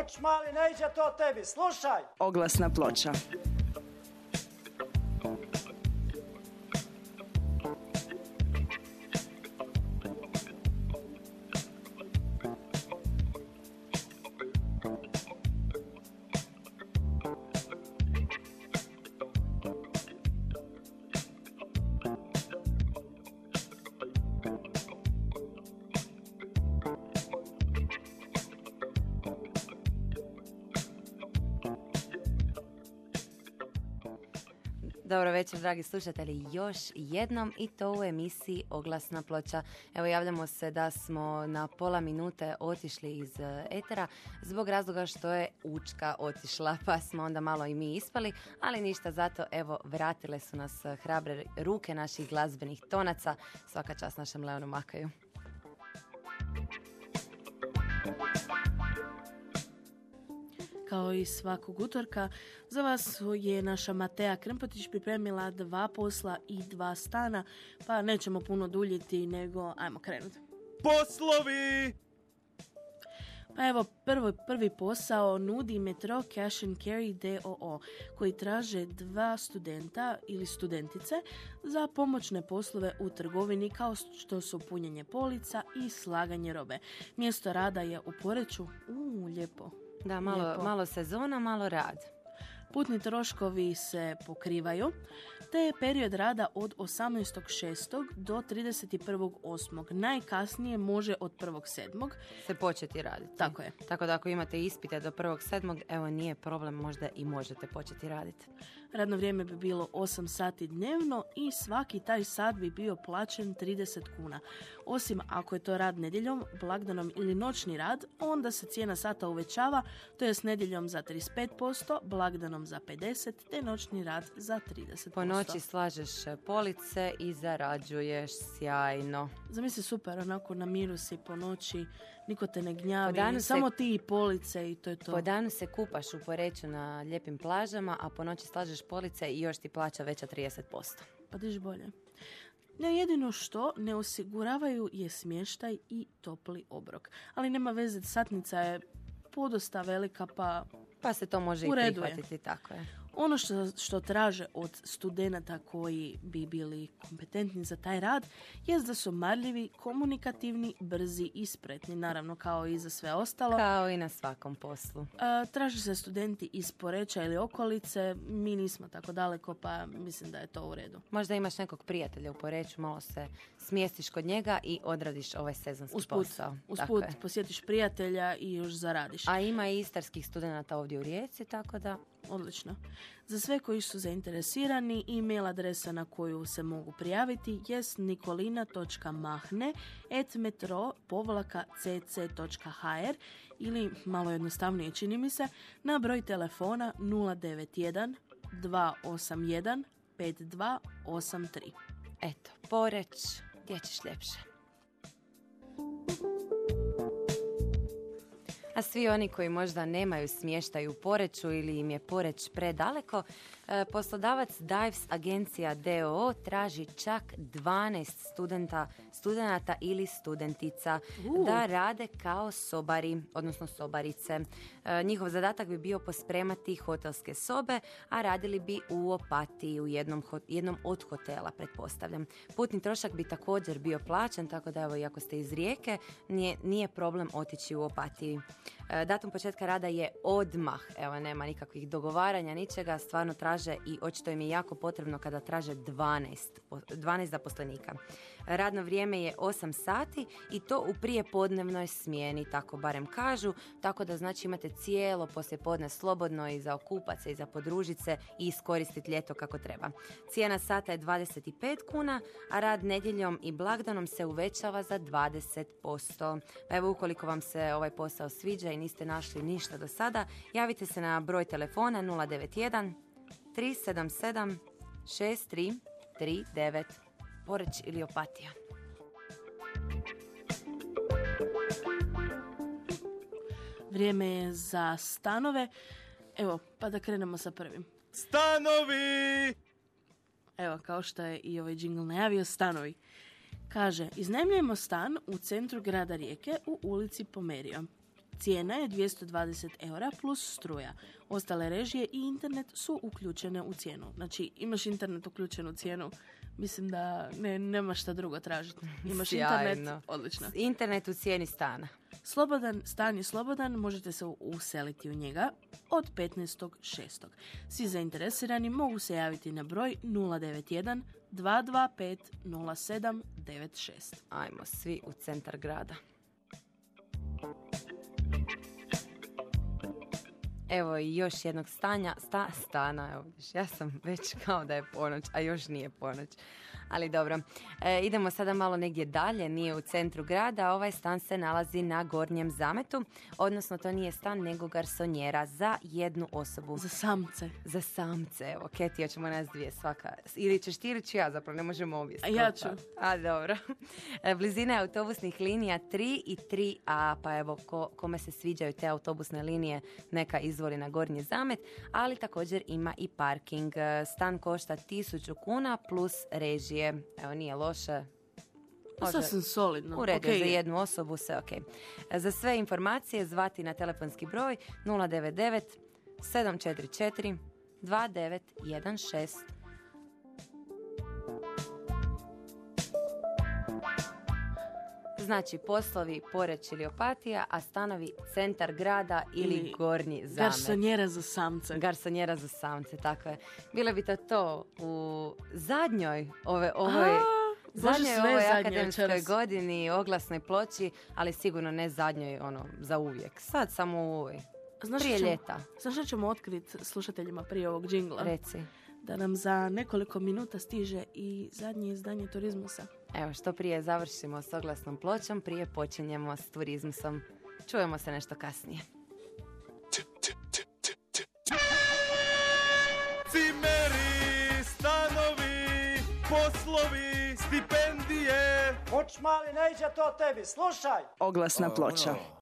Uč mali, ne to tebi, slušaj! Oglasna ploča. Dobro večer, dragi slušatelji, još jednom i to u emisiji Oglasna ploča. Evo javljamo se da smo na pola minute otišli iz e, etera zbog razloga što je Učka otišla, pa smo onda malo i mi ispali, ali ništa, zato evo vratile su nas hrabre ruke naših glazbenih tonaca. Svaka čast našem Leonu Makaju. Kao i svakog utorka, za vas je naša Matea Krmpotić pripremila dva posla i dva stana, pa nećemo puno duljiti, nego ajmo krenuti. Poslovi! Pa evo, prvo, prvi posao nudi Metro Cash and Carry DOO, koji traže dva studenta ili studentice za pomoćne poslove u trgovini kao što su punjenje polica i slaganje robe. Mjesto rada je u Poreću. U, lijepo. Da, malo, Lijepo. malo sezona, malo rad. Putni troškovi se pokrivaju, te je period rada od 18.6. do 31.8. Najkasnije može od 1.7. Se početi raditi. Tako je. Tako da ako imate ispite do prvog sedmog, evo nije problem, možda i možete početi raditi. Radno vrijeme bi bilo 8 sati dnevno i svaki taj sat bi bio plaćen 30 kuna. Osim ako je to rad nedjeljom, blagdanom ili noćni rad, onda se cijena sata uvećava, to je s nedjeljom za 35%, blagdanom za 50%, te noćni rad za 30%. Po noći slažeš police i zarađuješ sjajno. Zamisli super, onako na miru si po noći, niko te ne gnjavi, danu se- samo ti i police i to je to. Po danu se kupaš u Poreću na lijepim plažama, a po noći slažeš police i još ti plaća veća 30%. Pa diš bolje. Ne, jedino što ne osiguravaju je smještaj i topli obrok. Ali nema veze, satnica je podosta velika, pa Pa se to može i prihvatiti, tako je. Ono što, što traže od studenata koji bi bili kompetentni za taj rad je da su marljivi, komunikativni, brzi i spretni, naravno kao i za sve ostalo. Kao i na svakom poslu. A, traže se studenti iz Poreća ili okolice, mi nismo tako daleko, pa mislim da je to u redu. Možda imaš nekog prijatelja u Poreću, malo se smjestiš kod njega i odradiš ovaj sezonski Usput, posao. Tako usput je. posjetiš prijatelja i još zaradiš. A ima i istarskih studenata ovdje u Rijeci, tako da Odlično. Za sve koji su zainteresirani, e-mail adresa na koju se mogu prijaviti jest nikolina.mahne at metro ili, malo jednostavnije čini mi se, na broj telefona 091 281 5283. eto, Poreć, gdje ćeš ljepše. A svi oni koji možda nemaju smještaj u Poreću ili im je Poreć predaleko, e, poslodavac Dives agencija DOO traži čak 12 studenta, studenata ili studentica da rade kao sobari, odnosno sobarice. E, Njihov zadatak bi bio pospremati hotelske sobe, a radili bi u Opatiji, u jednom, jednom od hotela, pretpostavljam. Putni trošak bi također bio plaćan, tako da evo, i ako ste iz Rijeke, nije, nije problem otići u Opatiji. E, Datum početka rada je odmah, evo nema nikakvih dogovaranja, ničega, stvarno traže i očito im je jako potrebno kada traže 12, po- 12 zaposlenika. Radno vrijeme je 8 sati i to u prijepodnevnoj smjeni, tako barem kažu, tako da znači imate cijelo poslijepodne slobodno i za okupat se i za podružit se i iskoristiti ljeto kako treba. Cijena sata je 25 kuna, a rad nedjeljom i blagdanom se uvećava za 20%. Pa evo ukoliko vam se ovaj posao sviđa i niste našli ništa do sada, javite se na broj telefona 091 377 6339 Poreć ili Opatija. Vrijeme je za stanove. Evo, pa da krenemo sa prvim. Stanovi! Evo, kao što je i ovaj džingl najavio, stanovi. Kaže, iznajmljujemo stan u centru grada Rijeke u ulici Pomerio. Cijena je 220 eura plus struja. Ostale režije i internet su uključene u cijenu. Znači, imaš internet uključen u cijenu, mislim da ne, nema šta drugo tražiti. Imaš internet, Sjajno. odlično. Internet u cijeni stana. Slobodan, stan je slobodan, možete se useliti u njega od 15.6. Svi zainteresirani mogu se javiti na broj 091 225 0796. Ajmo svi u centar grada. Evo i još jednog stanja, sta, stana, evo, vidiš, ja sam već kao da je ponoć, a još nije ponoć. Ali dobro, E, idemo sada malo negdje dalje, nije u centru grada, ovaj stan se nalazi na gornjem zametu, odnosno to nije stan nego garsonjera za jednu osobu. Za samce. Za samce, evo, Keti, hoćemo nas dvije svaka. Ili ćeš ti ili ću ja, zapravo ne možemo obje. A ja ću. A, dobro. E, Blizina je autobusnih linija 3 i 3A, pa evo, ko, kome se sviđaju te autobusne linije, neka izvoli na gornji zamet, ali također ima i parking. E, Stan košta 1000 kuna plus režije. Evo, nije loše. Može- Sasvim solidno. u redu, Okej za je. jednu osobu sve ok. Za sve informacije zvati na telefonski broj 099 744 2916. Znači poslovi Poreć ili Opatija, a stanovi centar grada ili, Ili gornji zamet. Garsonjera za samce. Garsonjera za samce, tako je. Bilo bi to to u zadnjoj ove, ovoj, zadnjoj ovoj akademskoj večeras. godini oglasnoj ploči, ali sigurno ne zadnjoj ono za uvijek. Sad samo u ovoj. Znaš Prije ćemo- ljeta. Znaš što ćemo otkriti slušateljima prije ovog džingla? Reci. Da nam za nekoliko minuta stiže i zadnje izdanje Turizmusa. Evo, što prije završimo s oglasnom pločom, prije počinjemo s turizmusom. Čujemo se nešto kasnije. Cimeri, stanovi, poslovi, stipendije. Uč mali, ne iđe to tebi, slušaj. Oglasna ploča.